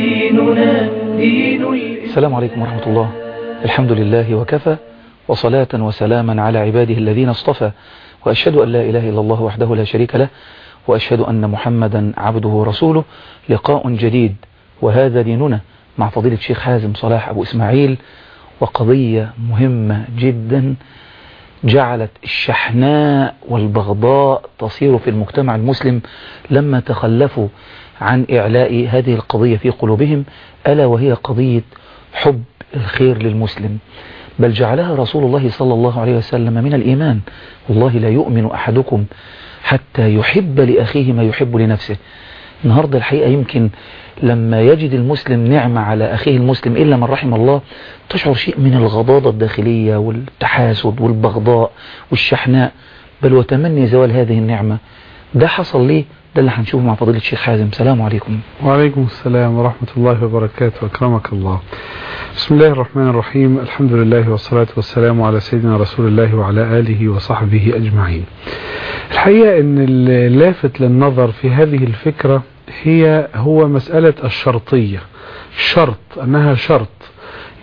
ديننا دين السلام عليكم ورحمة الله. الحمد لله وكفى وصلاة وسلاما على عباده الذين اصطفى وأشهد أن لا إله إلا الله وحده لا شريك له وأشهد أن محمدا عبده ورسوله. لقاء جديد وهذا ديننا مع فضيلة الشيخ حازم صلاح أبو إسماعيل. وقضية مهمة جدا جعلت الشحناء والبغضاء تصير في المجتمع المسلم لما تخلفوا عن إعلاء هذه القضية في قلوبهم ألا وهي قضية حب الخير للمسلم. بل جعلها رسول الله صلى الله عليه وسلم من الإيمان. والله لا يؤمن أحدكم حتى يحب لأخيه ما يحب لنفسه. النهاردة الحقيقة يمكن لما يجد المسلم نعمة على أخيه المسلم إلا من رحم الله تشعر شيء من الغضاضة الداخلية والتحاسد والبغضاء والشحناء. بل وتمني زوال هذه النعمة. ده حصل ليه؟ ده اللي هنشوفه مع فضيلة الشيخ حازم. سلام عليكم. وعليكم السلام ورحمة الله وبركاته. أكرمك الله. بسم الله الرحمن الرحيم. الحمد لله والصلاة والسلام على سيدنا رسول الله وعلى آله وصحبه أجمعين. الحقيقة أن اللافت للنظر في هذه الفكرة هي هو مسألة الشرطية. شرط أنها شرط.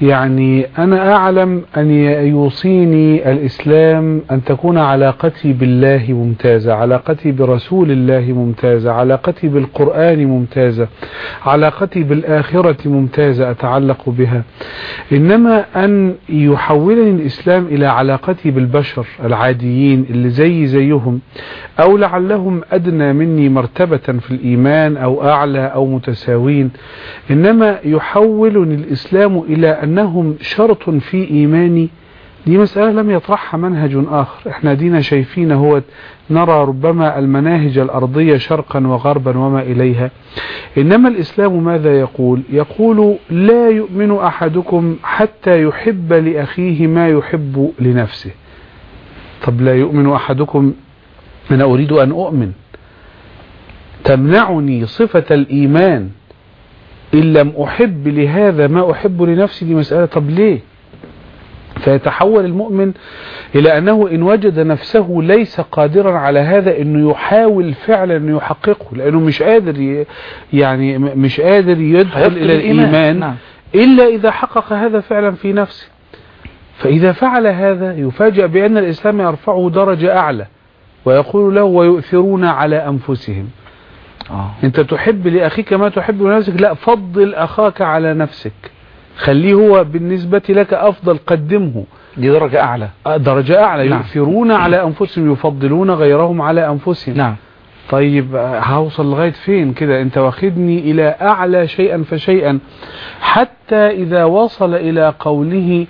يعني أنا أعلم أن يوصيني الإسلام أن تكون علاقتي بالله ممتازة علاقتي برسول الله ممتازة علاقتي بالقرآن ممتازة علاقتي بالآخرة ممتازة أتعلق بها. إنما أن يحولني الإسلام إلى علاقتي بالبشر العاديين اللي زي زيهم أو لعلهم أدنى مني مرتبة في الإيمان أو أعلى أو متساوين. إنما يحولني الإسلام إلى أنهم شرط في إيماني دي مسألة لم يطرحها منهج آخر. إحنا دينا شايفين هو نرى ربما المناهج الأرضية شرقا وغربا وما إليها. إنما الإسلام ماذا يقول؟ يقول لا يؤمن أحدكم حتى يحب لأخيه ما يحب لنفسه. طب لا يؤمن أحدكم؟ أنا أريد أن أؤمن. تمنعني صفة الإيمان. إن لم أحب لهذا ما أحب لنفسي دي مسألة طب ليه؟ فيتحول المؤمن إلى أنه إن وجد نفسه ليس قادرا على هذا أنه يحاول فعلا أنه يحققه لأنه مش قادر يعني مش قادر يدخل إلى الإيمان نعم. إلا إذا حقق هذا فعلا في نفسه. فإذا فعل هذا يفاجأ بأن الإسلام يرفعه درجة أعلى ويقول له ويؤثرون على أنفسهم. آه. انت تحب لأخيك ما تحب لنفسك لا فضل أخاك على نفسك. خليه هو بالنسبة لك أفضل قدمه. دي درجة أعلى. درجة أعلى. نعم. يؤثرون على أنفسهم يفضلون غيرهم على أنفسهم. نعم. طيب هوصل لغاية فين؟ كده أنت واخدني إلى أعلى شيئا فشيئا. حتى إذا وصل إلى قوله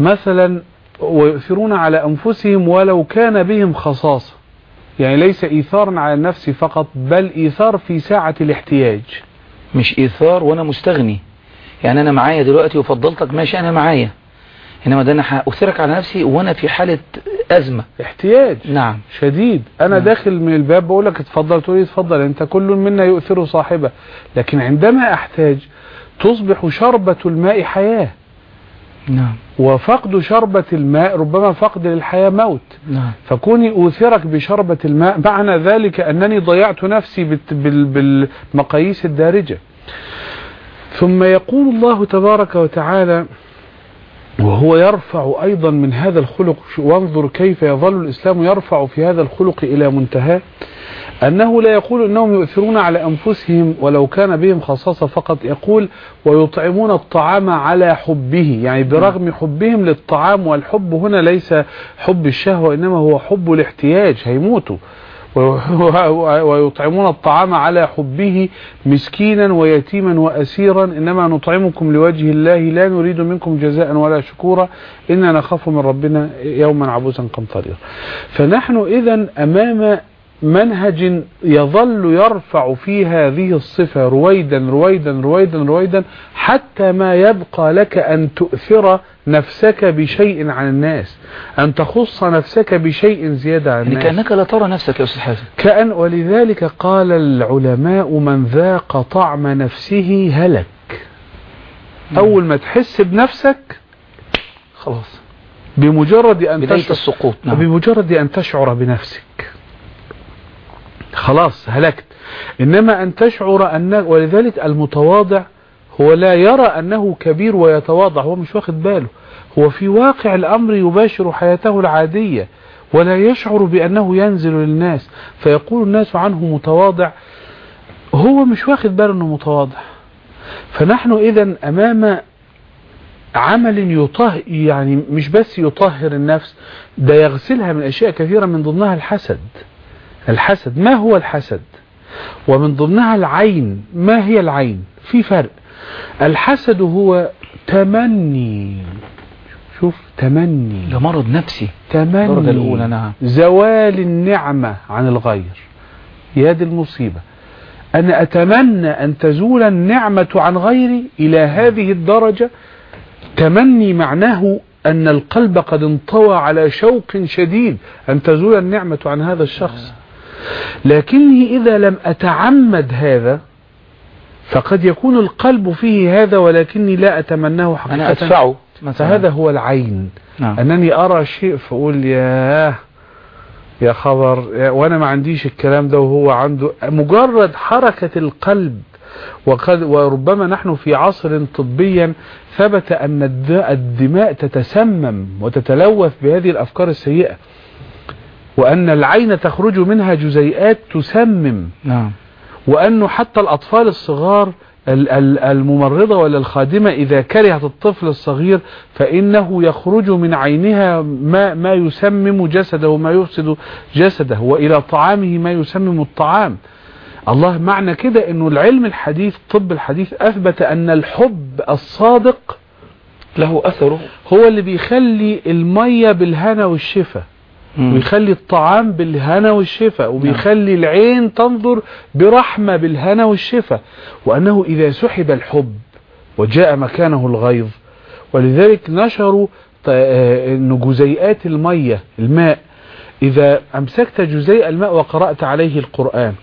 مثلا ويؤثرون على أنفسهم ولو كان بهم خصاصة. يعني ليس إيثارا على النفس فقط بل إيثار في ساعة الاحتياج. مش إيثار وأنا مستغني. يعني أنا معايا دلوقتي وفضلتك ماشي أنا معايا. إنما ده أنا هأثرك على نفسي وأنا في حالة أزمة. احتياج. نعم. شديد. أنا نعم. داخل من الباب بقول لك اتفضل تقول اتفضل أنت كل منا يؤثر صاحبه. لكن عندما أحتاج تصبح شربة الماء حياة. نعم. وفقد شربة الماء ربما فقد للحياة موت. نعم. فكوني أوثرك بشربة الماء معنى ذلك أنني ضيعت نفسي بالمقاييس الدارجة. ثم يقول الله تبارك وتعالى وهو يرفع أيضا من هذا الخلق وانظر كيف يظل الإسلام يرفع في هذا الخلق إلى منتهى. أنه لا يقول أنهم يؤثرون على أنفسهم ولو كان بهم خصاصة فقط يقول ويطعمون الطعام على حبه يعني برغم حبهم للطعام والحب هنا ليس حب الشهوة إنما هو حب الاحتياج هيموتوا. ويطعمون الطعام على حبه مسكينا ويتيما وأسيرا إنما نطعمكم لوجه الله لا نريد منكم جزاء ولا شكورا إنا نخاف من ربنا يوما عبوسا قمطريرا. فنحن إذا أمام منهج يظل يرفع في هذه الصفة رويدا رويدا رويدا رويدا حتى ما يبقى لك أن تؤثر نفسك بشيء عن الناس أن تخص نفسك بشيء زيادة عن يعني الناس. كأنك لا ترى نفسك يا أستاذ حازم. كأن ولذلك قال العلماء من ذاق طعم نفسه هلك. أول ما تحس بنفسك خلاص. بمجرد أن بداية تشعر السقوط نعم. بمجرد أن تشعر بنفسك. خلاص هلكت. إنما أن تشعر أن ولذلك المتواضع هو لا يرى أنه كبير ويتواضع هو مش واخد باله. هو في واقع الأمر يباشر حياته العادية ولا يشعر بأنه ينزل للناس. فيقول الناس عنه متواضع هو مش واخد باله أنه متواضع. فنحن إذا أمام عمل يطهر يعني مش بس يطهر النفس ده يغسلها من أشياء كثيرة من ضمنها الحسد. الحسد. ما هو الحسد؟ ومن ضمنها العين. ما هي العين؟ في فرق. الحسد هو تمني. شوف تمني. ده مرض نفسي. الدرجة الأولى تمني نعم زوال النعمة عن الغير. يا دي المصيبة. أنا أتمنى أن تزول النعمة عن غيري إلى هذه الدرجة. تمني معناه أن القلب قد انطوى على شوق شديد أن تزول النعمة عن هذا الشخص. لكني إذا لم أتعمد هذا فقد يكون القلب فيه هذا ولكني لا أتمناه حقيقة. أنا أدفعه. فهذا هو العين. نعم. أنني أرى شيء فأقول ياه يا خبر يا وأنا ما عنديش الكلام ده وهو عنده مجرد حركة القلب. وقد وربما نحن في عصر طبيا ثبت أن الد- الدماء تتسمم وتتلوث بهذه الأفكار السيئة. وأن العين تخرج منها جزيئات تسمم. نعم. وأنه حتى الأطفال الصغار ال- ال- الممرضة ولا الخادمة إذا كرهت الطفل الصغير فإنه يخرج من عينها ما, ما يسمم جسده وما يفسد جسده وإلى طعامه ما يسمم الطعام. الله معنى كده أنه العلم الحديث طب الحديث أثبت أن الحب الصادق له أثره. هو اللي بيخلي المية بالهنا والشفا. مم. ويخلي الطعام بالهنا والشفاء وبيخلي العين تنظر برحمة بالهنا والشفاء وأنه إذا سحب الحب وجاء مكانه الغيظ ولذلك نشروا آه، أن جزيئات المية الماء. إذا أمسكت جزيء الماء وقرأت عليه القرآن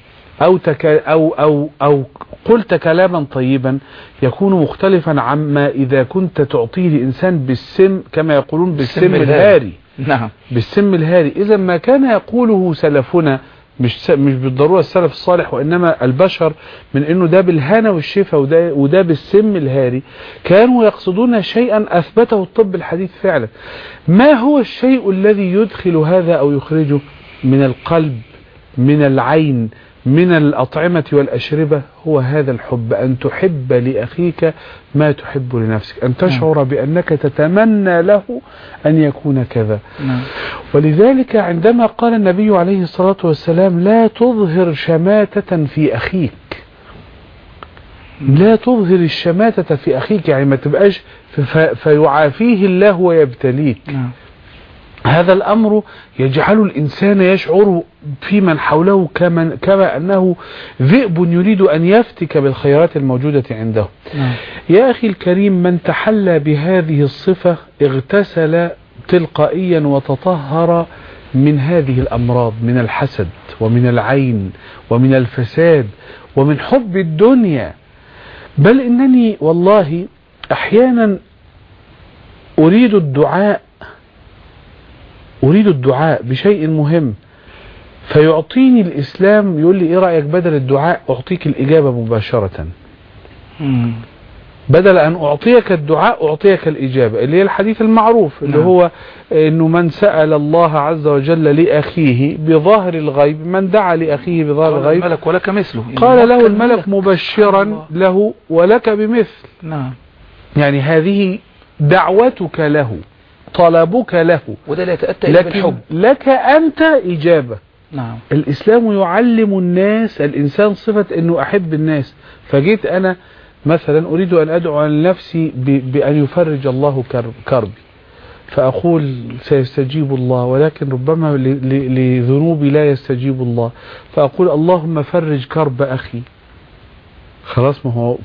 أو, تك أو, أو, أو قلت كلاما طيبا يكون مختلفا عما إذا كنت تعطيه لإنسان بالسم كما يقولون بالسم الهاري. نعم. بالسم الهاري إذا ما كان يقوله سلفنا مش مش بالضرورة السلف الصالح وإنما البشر من إنه ده بالهنا والشفا وده, وده بالسم الهاري كانوا يقصدون شيئا أثبته الطب الحديث فعلا. ما هو الشيء الذي يدخل هذا أو يخرجه من القلب من العين من الأطعمة والأشربة هو هذا الحب أن تحب لأخيك ما تحب لنفسك أن تشعر بأنك تتمنى له أن يكون كذا. نعم. ولذلك عندما قال النبي عليه الصلاة والسلام لا تظهر شماتة في أخيك. لا تظهر الشماتة في أخيك يعني ما تبقاش فيعافيه الله ويبتليك. نعم. هذا الأمر يجعل الإنسان يشعر في من حوله كمن كما أنه ذئب يريد أن يفتك بالخيرات الموجودة عنده. نعم. يا أخي الكريم من تحلى بهذه الصفة اغتسل تلقائيا وتطهر من هذه الأمراض من الحسد ومن العين ومن الفساد ومن حب الدنيا. بل إنني والله أحيانا أريد الدعاء أريد الدعاء بشيء مهم. فيعطيني الإسلام يقول لي إيه رأيك بدل الدعاء أعطيك الإجابة مباشرة؟ مم. بدل أن أعطيك الدعاء أعطيك الإجابة اللي هي الحديث المعروف اللي نعم. هو أنه من سأل الله عز وجل لأخيه بظاهر الغيب من دعا لأخيه بظاهر قال الغيب الملك ولك مثله. قال له الملك مبشرا. له ولك بمثل. نعم. يعني هذه دعوتك له. طلبك له. وده لا يتأتى إلا لكن بالحب. لك أنت إجابة. نعم. الإسلام يعلم الناس الإنسان صفة أنه أحب الناس. فجيت أنا مثلا أريد أن أدعو لنفسي ب- بأن يفرج الله كرب- كربي. فأقول سيستجيب الله ولكن ربما لذنوبي لا يستجيب الله. فأقول اللهم فرج كرب أخي. خلاص ما هو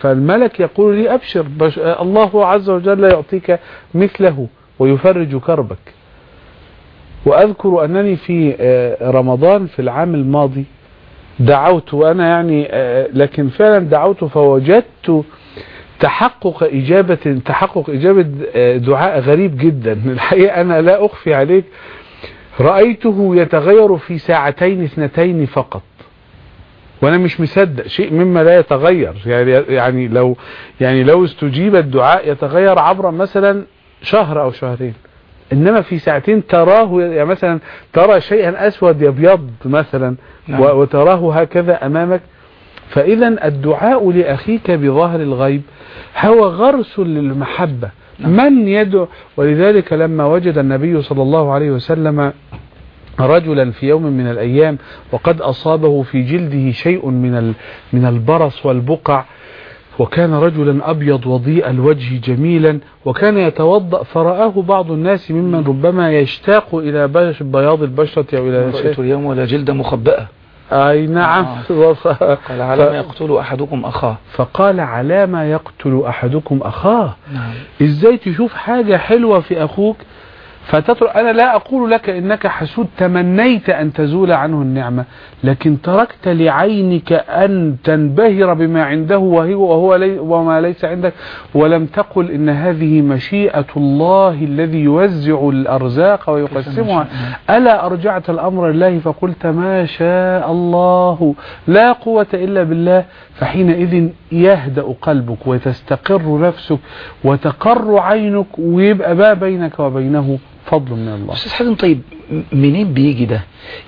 فالملك يقول لي أبشر بش الله عز وجل يعطيك مثله ويفرج كربك. وأذكر أنني في آه، رمضان في العام الماضي دعوت وأنا يعني آه، لكن فعلا دعوت فوجدت تحقق إجابة تحقق إجابة آه، دعاء غريب جدا. الحقيقة أنا لا أخفي عليك. رأيته يتغير في ساعتين اثنتين فقط. وأنا مش مصدق. شيء مما لا يتغير. يعني يعني لو يعني لو استجيب الدعاء يتغير عبر مثلا شهر أو شهرين. إنما في ساعتين تراه يعني مثلا ترى شيئا أسود يبيض مثلا نعم. وتراه هكذا أمامك. فاذا الدعاء لأخيك بظاهر الغيب هو غرس للمحبة. من يدعو؟ ولذلك لما وجد النبي صلى الله عليه وسلم رجلا في يوم من الأيام وقد أصابه في جلده شيء من من البرص والبقع. وكان رجلا أبيض وضيء الوجه جميلا وكان يتوضأ فرآه بعض الناس ممن ربما يشتاق إلى بياض البشرة أو إلى رأيت اليوم ولا جلد مخبأة. أي نعم. قال على ما يقتل أحدكم أخاه. فقال على ما يقتل أحدكم أخاه. نعم. إزاي تشوف حاجة حلوة في أخوك؟ فتترك أنا لا أقول لك إنك حسود تمنيت أن تزول عنه النعمة لكن تركت لعينك أن تنبهر بما عنده وهو, وهو لي وما ليس عندك. ولم تقل إن هذه مشيئة الله الذي يوزع الأرزاق ويقسمها. ألا أرجعت الأمر لله فقلت ما شاء الله. لا قوة إلا بالله. فحينئذ يهدأ قلبك وتستقر نفسك وتقر عينك ويبقى بقى بينك وبينه فضل من الله. أستاذ حازم طيب منين بيجي ده؟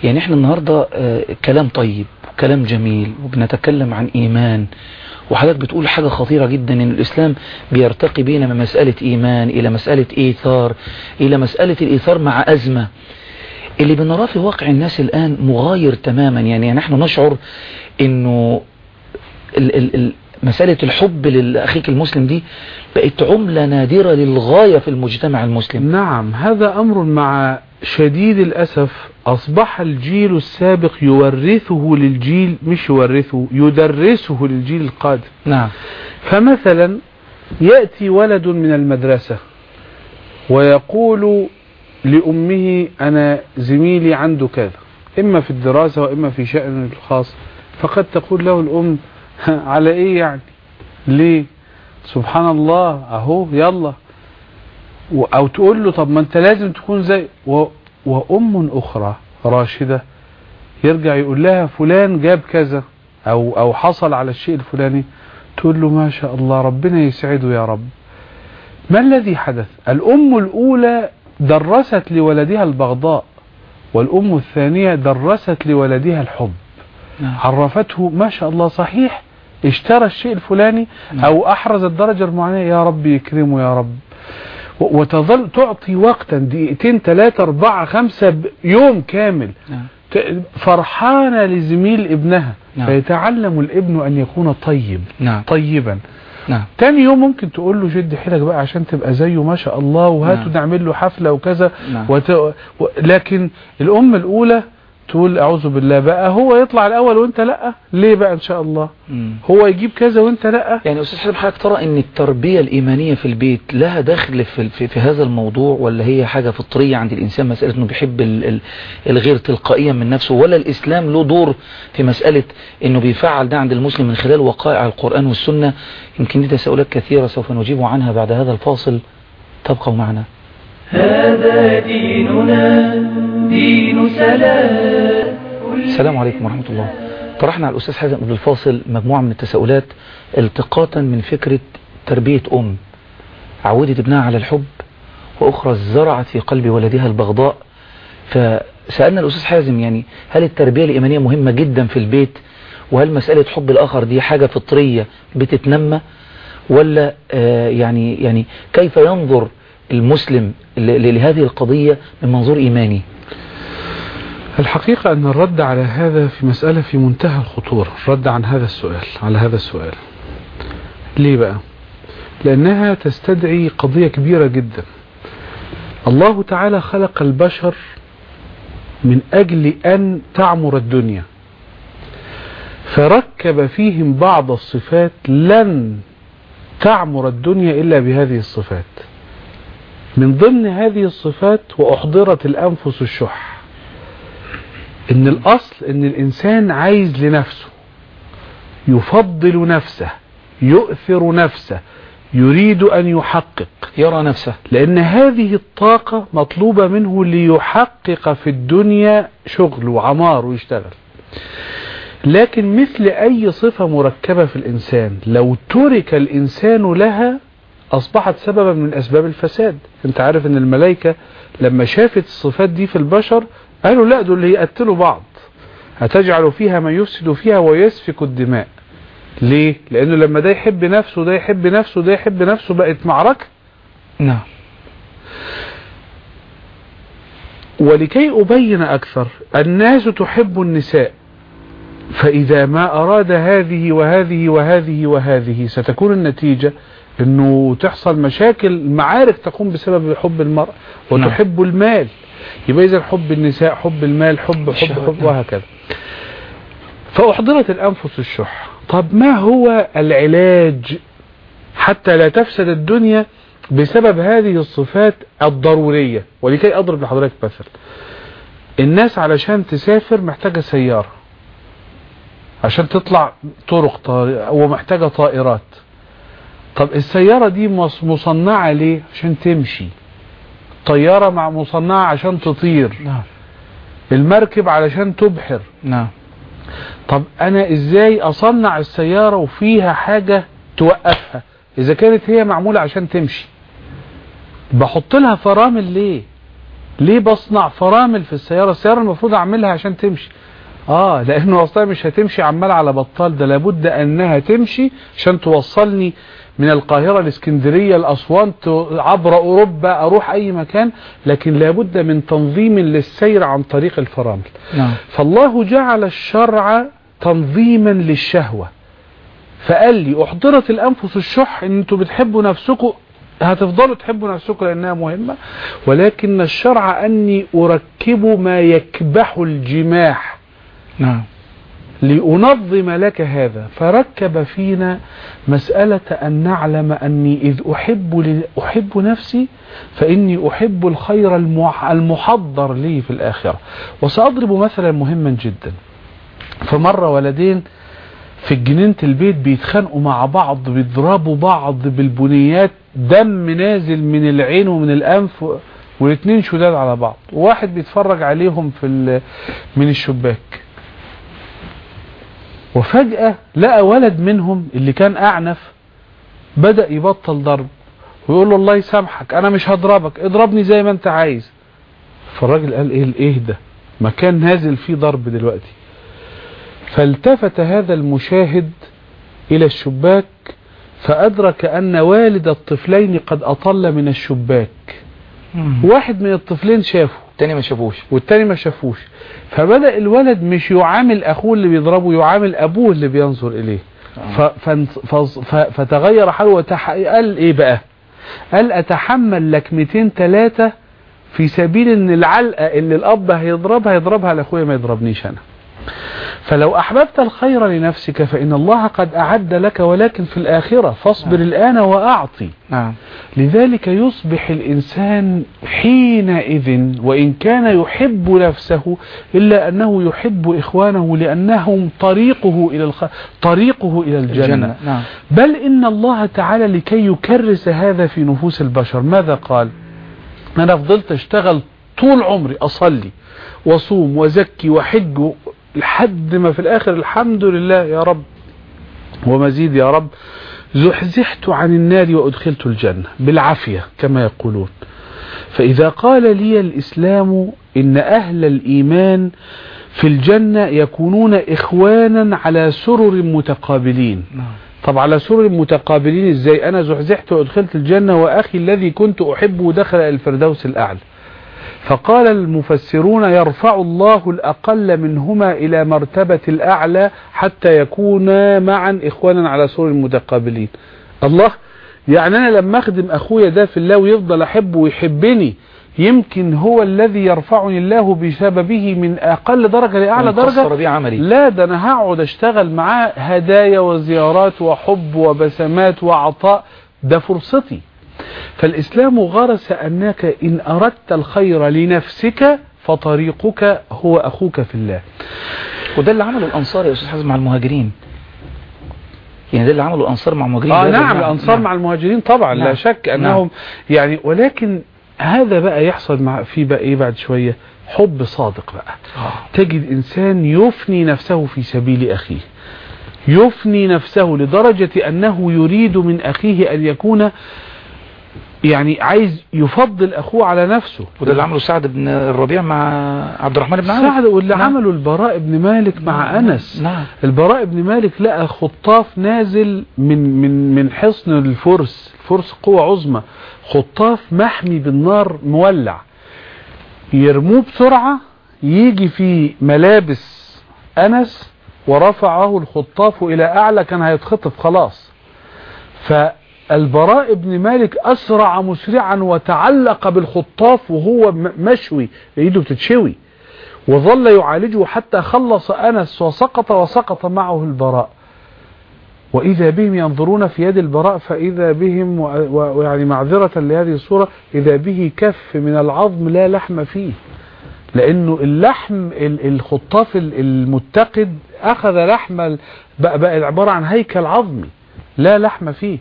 يعني إحنا النهاردة آه، كلام طيب كلام جميل وبنتكلم عن إيمان وحضرتك بتقول حاجة خطيرة جدا إن الإسلام بيرتقي بينا من مسألة إيمان إلى مسألة إيثار إلى مسألة الإيثار مع أزمة. اللي بنراه في واقع الناس الآن مغاير تماما. يعني نحن نشعر إنه مسألة الحب لأخيك المسلم دي بقت عملة نادرة للغاية في المجتمع المسلم. نعم هذا أمر مع شديد الأسف أصبح الجيل السابق يورثه للجيل مش يورثه يدرسه للجيل القادم. نعم. فمثلا يأتي ولد من المدرسة ويقول لأمه أنا زميلي عنده كذا إما في الدراسة وإما في شأن الخاص فقد تقول له الأم على إيه يعني؟ ليه؟ سبحان الله أهو يلا. و- أو تقول له طب ما أنت لازم تكون زي و... وأم أخرى راشدة يرجع يقول لها فلان جاب كذا أو أو حصل على الشيء الفلاني. تقول له ما شاء الله ربنا يسعده يا رب. ما الذي حدث؟ الأم الأولى درست لولدها البغضاء والأم الثانية درست لولدها الحب. نعم. عرفته ما شاء الله صحيح اشترى الشيء الفلاني أو أحرز الدرجة المعينة يا رب يكرمه يا رب. وتظل تعطي وقتا دقيقتين ثلاثة أربعة خمسة يوم كامل. نعم. فرحانة لزميل ابنها. نعم. فيتعلم الابن أن يكون طيب نعم. طيبا. نعم. تاني يوم ممكن تقول له شد حيلك بقى عشان تبقى زيه ما شاء الله وهاتوا نعم. نعمل له حفلة وكذا. نعم. وت... و... لكن الأم الأولى تقول أعوذ بالله بقى هو يطلع الأول وأنت لأ. ليه بقى إن شاء الله؟ مم. هو يجيب كذا وأنت لأ. يعني أستاذ حازم حضرتك ترى أن التربية الإيمانية في البيت لها دخل في, في, في هذا الموضوع ولا هي حاجة فطرية عند الإنسان مسألة أنه بيحب ال- ال- الغير تلقائيا من نفسه؟ ولا الإسلام له دور في مسألة أنه بيفعل ده عند المسلم من خلال وقائع القرآن والسنة؟ يمكن دي تساؤلات كثيرة سوف نجيب عنها بعد هذا الفاصل. تبقوا معنا. هذا ديننا. دين سلام السلام عليكم ورحمة الله. طرحنا على الأستاذ حازم قبل الفاصل مجموعة من التساؤلات التقاطا من فكرة تربية أم. عودت ابنها على الحب وأخرى زرعت في قلب ولدها البغضاء. فسألنا الأستاذ حازم يعني هل التربية الإيمانية مهمة جدا في البيت؟ وهل مسألة حب الآخر دي حاجة فطرية بتتنمى؟ ولا آه يعني يعني كيف ينظر المسلم لهذه القضية من منظور إيماني. الحقيقة أن الرد على هذا في مسألة في منتهى الخطورة الرد عن هذا السؤال على هذا السؤال. ليه بقى؟ لأنها تستدعي قضية كبيرة جدا. الله تعالى خلق البشر من أجل أن تعمر الدنيا. فركب فيهم بعض الصفات لن تعمر الدنيا إلا بهذه الصفات. من ضمن هذه الصفات وأحضرت الأنفس الشح إن الأصل إن الإنسان عايز لنفسه يفضل نفسه يؤثر نفسه يريد أن يحقق. يرى نفسه. لأن هذه الطاقة مطلوبة منه ليحقق في الدنيا شغل وعمار ويشتغل. لكن مثل أي صفة مركبة في الإنسان لو ترك الإنسان لها أصبحت سببا من أسباب الفساد. أنت عارف أن الملائكة لما شافت الصفات دي في البشر قالوا لا دول اللي يقتلوا بعض. هتجعل فيها من يفسد فيها ويسفك الدماء. ليه؟ لأنه لما ده يحب نفسه ده يحب نفسه ده يحب نفسه بقت معركة. نعم. ولكي أبين أكثر الناس تحب النساء. فإذا ما أراد هذه وهذه وهذه وهذه ستكون النتيجة أنه تحصل مشاكل معارك تقوم بسبب حب المرأة وتحب المال. يبقى إذا حب النساء حب المال حب حب حب نعم. وهكذا. فأحضرت الأنفس الشح. طب ما هو العلاج؟ حتى لا تفسد الدنيا بسبب هذه الصفات الضرورية. ولكي أضرب لحضرتك مثل. الناس علشان تسافر محتاجة سيارة. عشان تطلع طرق ومحتاجة طائرات. طب السيارة دي مص- مصنعة ليه؟ عشان تمشي. طيارة مع مصنعة عشان تطير. نعم. المركب علشان تبحر. نعم. طب أنا إزاي أصنع السيارة وفيها حاجة توقفها؟ إذا كانت هي معمولة عشان تمشي. بحط لها فرامل ليه؟ ليه بصنع فرامل في السيارة؟ السيارة المفروض أعملها عشان تمشي. آه لأنه أصلا مش هتمشي عمال على بطال. ده لابد أنها تمشي عشان توصلني من القاهرة الاسكندرية لأسوان ت- عبر أوروبا أروح أي مكان لكن لابد من تنظيم للسير عن طريق الفرامل. نعم. فالله جعل الشرع تنظيما للشهوة. فقال لي أحضرت الأنفس الشح إن أنتوا بتحبوا نفسكم هتفضلوا تحبوا نفسكم لأنها مهمة ولكن الشرع أني أركب ما يكبح الجماح. نعم. لأنظم لك هذا. فركب فينا مسألة أن نعلم أني إذ أحب, أحب نفسي فإني أحب الخير المح- المحضر لي في الآخرة. وسأضرب مثلا مهما جدا. فمرة ولدين في جنينة البيت بيتخانقوا مع بعض بيضربوا بعض بالبنيات دم نازل من العين ومن الأنف والاتنين شداد على بعض. وواحد بيتفرج عليهم في من الشباك. وفجأة لقى ولد منهم اللي كان أعنف بدأ يبطل ضرب ويقول له الله يسامحك أنا مش هضربك اضربني زي ما أنت عايز. فالراجل قال إيه الإيه ده؟ ما كان نازل فيه ضرب دلوقتي. فالتفت هذا المشاهد إلى الشباك فأدرك أن والد الطفلين قد أطل من الشباك. واحد من الطفلين شافه. تاني ما شافوش. والتاني ما شافوش. فبدأ الولد مش يعامل أخوه اللي بيضربه يعامل أبوه اللي بينظر فز- ف... فتغير حاله وتح... قال إيه بقى؟ قال أتحمل لك 200 ثلاثة في سبيل إن العلقة اللي الأب هيضربها يضربها لأخويا ما يضربنيش أنا. فلو أحببت الخير لنفسك فإن الله قد أعد لك ولكن في الآخرة فاصبر الآن وأعطي. نعم. لذلك يصبح الإنسان حينئذ وإن كان يحب نفسه إلا أنه يحب إخوانه لأنهم طريقه إلى الخ... طريقه إلى الجنة, الجنة نعم. بل إن الله تعالى لكي يكرس هذا في نفوس البشر. ماذا قال؟ أنا فضلت أشتغل طول عمري أصلي وصوم وزكي وحج لحد ما في الآخر الحمد لله يا رب ومزيد يا رب زحزحت عن النار وأدخلت الجنة بالعافية كما يقولون. فإذا قال لي الإسلام إن أهل الإيمان في الجنة يكونون إخوانا على سرر متقابلين. نعم. طب على سرر متقابلين إزاي؟ أنا زحزحت وأدخلت الجنة وأخي الذي كنت أحبه دخل الفردوس الأعلى. فقال المفسرون يرفع الله الأقل منهما إلى مرتبة الأعلى حتى يكونا معا إخوانا على سرر متقابلين الله يعني أنا لما أخدم أخويا ده في الله ويفضل أحبه ويحبني يمكن هو الذي يرفعني الله بسببه من أقل درجة وانقصر درجة؟ عملي. لا ده أنا هقعد أشتغل معاه هدايا وزيارات وحب وبسمات وعطاء ده فرصتي. فالإسلام غرس أنك إن أردت الخير لنفسك فطريقك هو أخوك في الله. وده اللي عمله الأنصار يا أستاذ حازم مع المهاجرين. يعني ده اللي عمله الأنصار مع المهاجرين. بهذا نعم. الأنصار نعم. مع المهاجرين طبعا لا نعم. شك أنهم يعني ولكن هذا بقى يحصل مع في بقى إيه بعد شوية؟ حب صادق بقى. تجد إنسان يفني نفسه في سبيل أخيه. يفني نفسه لدرجة أنه يريد من أخيه أن يكون يعني عايز يفضل أخوه على نفسه. وده اللي عمله سعد بن الربيع مع عبد الرحمن بن عوف سعد واللي نعم. عمله البراء بن مالك مع نعم. أنس. نعم. البراء بن مالك لقى خطاف نازل من من من حصن الفرس الفرس قوة عظمى. خطاف محمي بالنار مولع. يرموه بسرعة يجي في ملابس أنس ورفعه الخطاف إلى أعلى كان هيتخطف خلاص. فالبراء بن مالك أسرع مسرعا وتعلق بالخطاف وهو مشوي إيده بتتشوي. وظل يعالجه حتى خلص أنس وسقط وسقط معه البراء. وإذا بهم ينظرون في يد البراء فإذا بهم ويعني معذرة لهذه الصورة إذا به كف من العظم لا لحم فيه. لأنه اللحم ال- الخطاف ال- المتقد أخذ لحم بقى, بقى عبارة عن هيكل عظمي لا لحم فيه.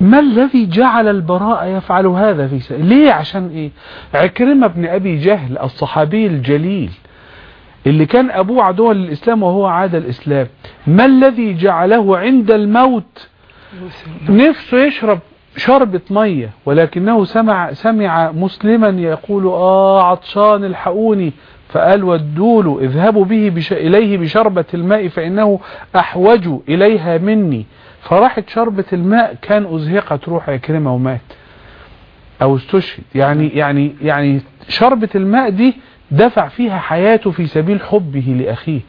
ما الذي جعل البراء يفعل هذا في سبيل ليه؟ عشان إيه؟ عكرمة بن أبي جهل الصحابي الجليل اللي كان أبوه عدوا للإسلام وهو عاد الإسلام. ما الذي جعله عند الموت؟ نفسه يشرب شربة مية ولكنه سمع سمع مسلما يقول آه عطشان الحقوني. فقال ودوله اذهبوا به بش إليه بشربة الماء فإنه أحوج إليها مني. فراحت شربة الماء كان أزهقت روح عكرمة ومات. أو استشهد. يعني يعني يعني شربة الماء دي دفع فيها حياته في سبيل حبه لأخيه.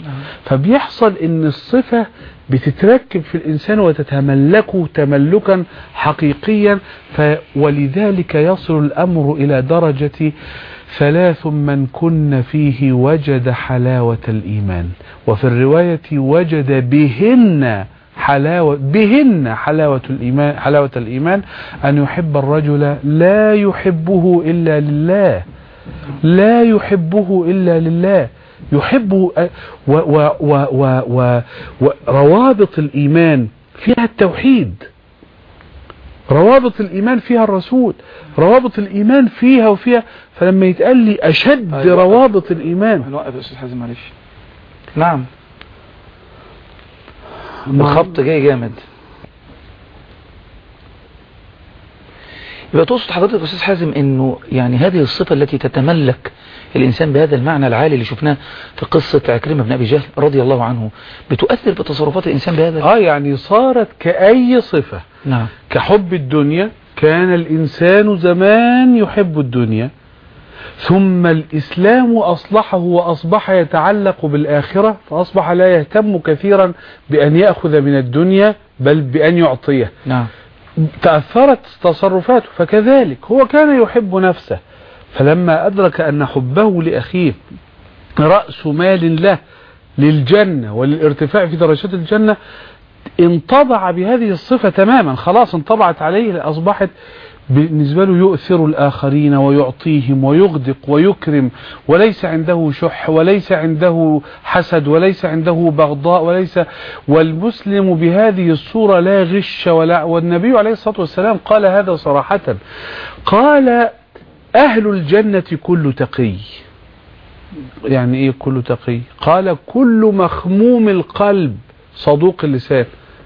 فبيحصل إن الصفة بتتركب في الإنسان وتتملكه تملكا حقيقيا ولذلك يصل الأمر إلى درجة ثلاث من كن فيه وجد حلاوة الإيمان. وفي الرواية وجد بهن حلاوة بهن حلاوة الإيمان حلاوة الإيمان أن يحب الرجل لا يحبه إلا لله لا يحبه إلا لله. يحبه و و و و و وروابط الإيمان فيها التوحيد. روابط الإيمان فيها الرسول. روابط الإيمان فيها وفيها. فلما يتقال لي أشد أيوة. روابط الإيمان. هنوقف يا أستاذ حازم؟ معلش. نعم. الخبط جاي جامد. يبقى تقصد حضرتك يا أستاذ حازم إنه يعني هذه الصفة التي تتملك الإنسان بهذا المعنى العالي اللي شفناه في قصة عكرمة بن أبي جهل رضي الله عنه بتؤثر بتصرفات الإنسان بهذا؟ آه يعني صارت كأي صفة. نعم. كحب الدنيا كان الإنسان زمان يحب الدنيا. ثم الإسلام أصلحه وأصبح يتعلق بالآخرة فأصبح لا يهتم كثيرا بأن يأخذ من الدنيا بل بأن يعطيه. نعم. تأثرت تصرفاته فكذلك هو كان يحب نفسه. فلما أدرك أن حبه لأخيه رأس مال له للجنة وللارتفاع في درجات الجنة انطبع بهذه الصفة تماما. خلاص انطبعت عليه أصبحت بالنسبة له يؤثر الآخرين ويعطيهم ويغدق ويكرم وليس عنده شح وليس عنده حسد وليس عنده بغضاء وليس والمسلم بهذه الصورة لا غش ولا والنبي عليه الصلاة والسلام قال هذا صراحة قال أهل الجنة كل تقي. يعني إيه كل تقي؟ قال كل مخموم القلب صدوق اللسان.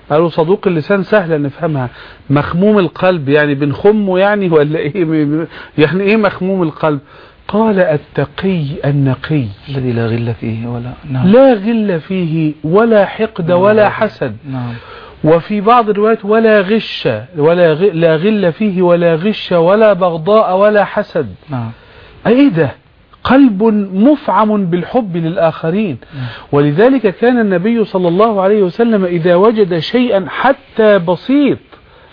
قالوا صدوق اللسان سهلة نفهمها مخموم القلب يعني بنخمه يعني ولا إيه؟ يعني إيه مخموم القلب؟ قال التقي النقي. الذي لا غل فيه ولا نعم. لا غل فيه ولا حقد ولا حسد. نعم. وفي بعض الروايات ولا غش ولا غ... لا غل فيه ولا غش ولا بغضاء ولا حسد. نعم. إيه ده؟ قلب مفعم بالحب للآخرين. ولذلك كان النبي صلى الله عليه وسلم إذا وجد شيئا حتى بسيط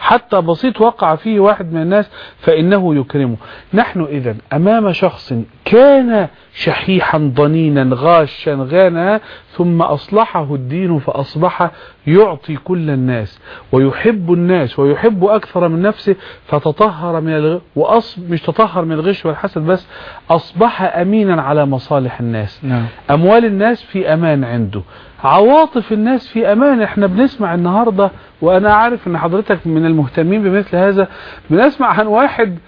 حتى بسيط وقع فيه واحد من الناس فإنه يكرمه. نحن إذا أمام شخص كان شحيحا ضنينا غاشا غانا ثم أصلحه الدين فأصبح يعطي كل الناس ويحب الناس ويحب أكثر من نفسه فتطهر من الغ... وأص... مش تطهر من الغش والحسد بس أصبح أمينا على مصالح الناس. نعم. أموال الناس في أمان عنده. عواطف الناس في أمان. إحنا بنسمع النهاردة وأنا عارف أن حضرتك من المهتمين بمثل هذا بنسمع عن واحد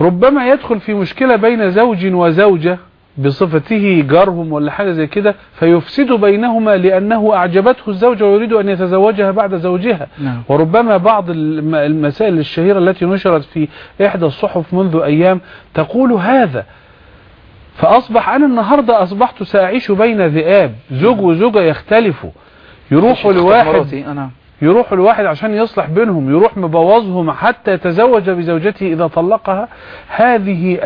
ربما يدخل في مشكلة بين زوج وزوجة بصفته جارهم ولا حاجة زي كده فيفسد بينهما لأنه أعجبته الزوجة ويريد أن يتزوجها بعد زوجها. نعم. وربما بعض الم- المسائل الشهيرة التي نشرت في إحدى الصحف منذ أيام تقول هذا. فأصبح أنا النهاردة أصبحت سأعيش بين ذئاب زوج وزوجة يختلفوا. يروحوا لواحد يروح الواحد عشان يصلح بينهم يروح مبوظهم حتى يتزوج بزوجته إذا طلقها. هذه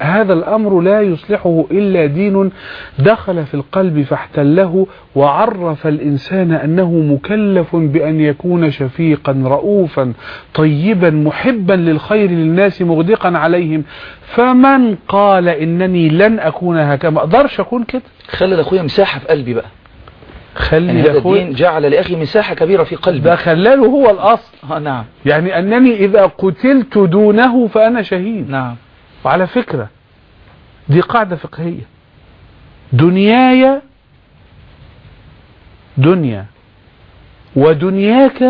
هذا الأمر لا يصلحه إلا دين دخل في القلب فاحتله وعرف الإنسان أنه مكلف بأن يكون شفيقا رؤوفا طيبا محبا للخير للناس مغدقا عليهم. فمن قال إنني لن أكون هكذا؟ ما أقدرش أكون كده. خلي لأخويا مساحة في قلبي بقى. خلي يعني هذا الدين جعل لأخي مساحة كبيرة في قلبي. ده خلاله هو الأصل. آه نعم. يعني أنني إذا قتلت دونه فأنا شهيد. نعم. وعلى فكرة دي قاعدة فقهية. دنياي دنيا ودنياك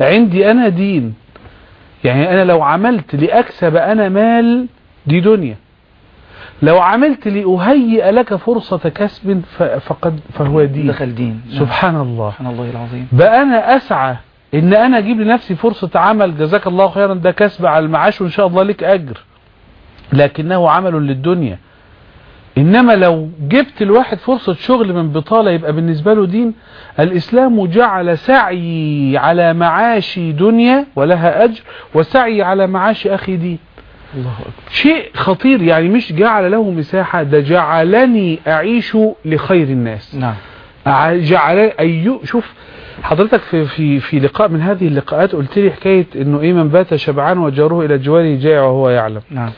عندي أنا دين. يعني أنا لو عملت لأكسب أنا مال دي دنيا. لو عملت لأهيئ لك فرصة كسب فقد فهو دين. دخل دين. نعم. سبحان الله. سبحان الله العظيم. بقى أنا أسعى إن أنا أجيب لنفسي فرصة عمل جزاك الله خيرا ده كسب على المعاش وإن شاء الله لك أجر. لكنه عمل للدنيا. إنما لو جبت الواحد فرصة شغل من بطالة يبقى بالنسبة له دين. الإسلام جعل سعي على معاش دنيا ولها أجر وسعي على معاش أخي دين. الله أكبر. شيء خطير يعني مش جعل له مساحة ده جعلني أعيش لخير الناس. نعم. جعل أي شوف حضرتك في في في لقاء من هذه اللقاءات قلت لي حكاية إنه إيه من بات شبعان وجاره إلى جواره جائع وهو يعلم. نعم.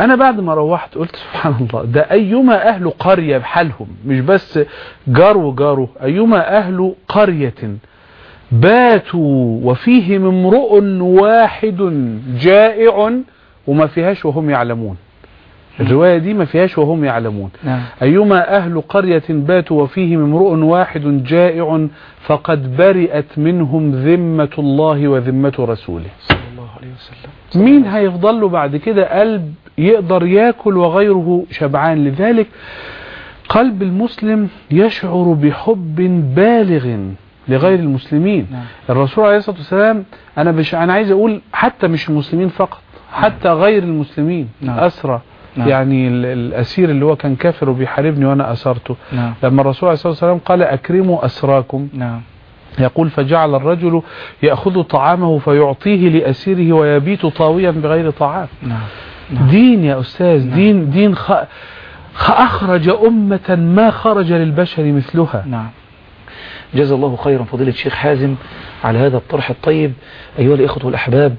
أنا بعد ما روحت قلت سبحان الله ده أيما أهل قرية بحالهم مش بس جار وجاره أيما أهل قرية باتوا وفيهم امرؤ واحد جائع وما فيهاش وهم يعلمون. الرواية دي ما فيهاش وهم يعلمون. نعم. أيما أهل قرية باتوا وفيهم امرؤ واحد جائع فقد برئت منهم ذمة الله وذمة رسوله. صلى الله عليه وسلم. مين هيفضل له بعد كده؟ قلب يقدر ياكل وغيره شبعان. لذلك قلب المسلم يشعر بحب بالغ لغير المسلمين. نعم. الرسول عليه الصلاة والسلام أنا بش أنا عايز أقول حتى مش المسلمين فقط. حتى غير المسلمين نعم. أسرى نعم. يعني ال- الأسير اللي هو كان كافر وبيحاربني وأنا أسرته. نعم. لما الرسول عليه الصلاة والسلام قال أكرموا أسراكم. نعم. يقول فجعل الرجل يأخذ طعامه فيعطيه لأسيره ويبيت طاويا بغير طعام. نعم. نعم. دين يا أستاذ دين دين خ... خ... أخرج أمة ما خرج للبشر مثلها. نعم. جزا الله خيرا فضيلة الشيخ حازم على هذا الطرح الطيب. أيها الإخوة الأحباب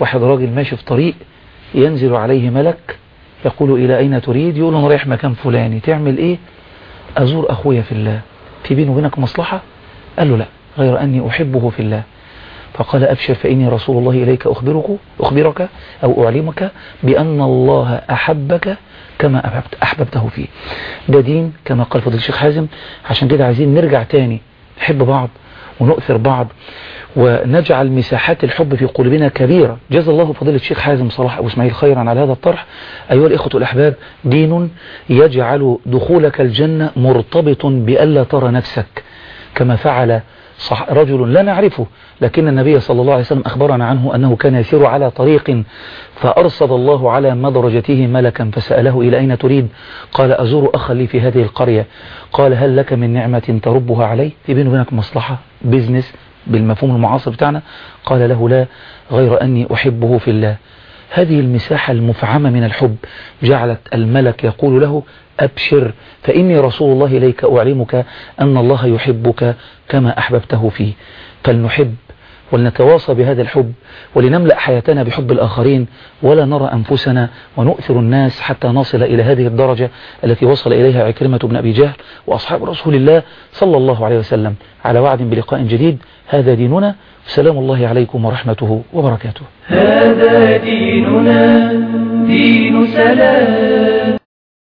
واحد راجل ماشي في طريق ينزل عليه ملك يقول إلى أين تريد؟ يقول أنا رايح مكان فلاني. تعمل إيه؟ أزور أخويا في الله. في بيني وبينك مصلحة؟ قال له لا غير أني أحبه في الله. فقال أبشر فإني رسول الله إليك أخبرك أخبرك أو أعلمك بأن الله أحبك كما أحببت أحببته فيه. ده دين كما قال فضيل الشيخ حازم. عشان كده عايزين نرجع تاني. نحب بعض. ونؤثر بعض ونجعل مساحات الحب في قلوبنا كبيرة. جزا الله فضيلة الشيخ حازم صلاح أبو إسماعيل خيرا على هذا الطرح. أيها الإخوة الأحباب دين يجعل دخولك الجنة مرتبط بألا ترى نفسك كما فعل صح رجل لا نعرفه. لكن النبي صلى الله عليه وسلم أخبرنا عنه أنه كان يسير على طريق فأرصد الله على مدرجته ملكا فسأله إلى أين تريد؟ قال أزور أخا لي في هذه القرية. قال هل لك من نعمة تربها علي في بيني وبينك مصلحة بيزنس بالمفهوم المعاصر بتاعنا؟ قال له لا غير أني أحبه في الله. هذه المساحة المفعمة من الحب جعلت الملك يقول له أبشر فإني رسول الله إليك أعلمك أن الله يحبك كما أحببته فيه. فلنحب ولنتواصى بهذا الحب ولنملأ حياتنا بحب الآخرين ولا نرى أنفسنا ونؤثر الناس حتى نصل إلى هذه الدرجة التي وصل إليها عكرمة بن أبي جهل وأصحاب رسول الله صلى الله عليه وسلم. على وعد بلقاء جديد هذا ديننا. سلام الله عليكم ورحمته وبركاته. هذا ديننا دين سلام.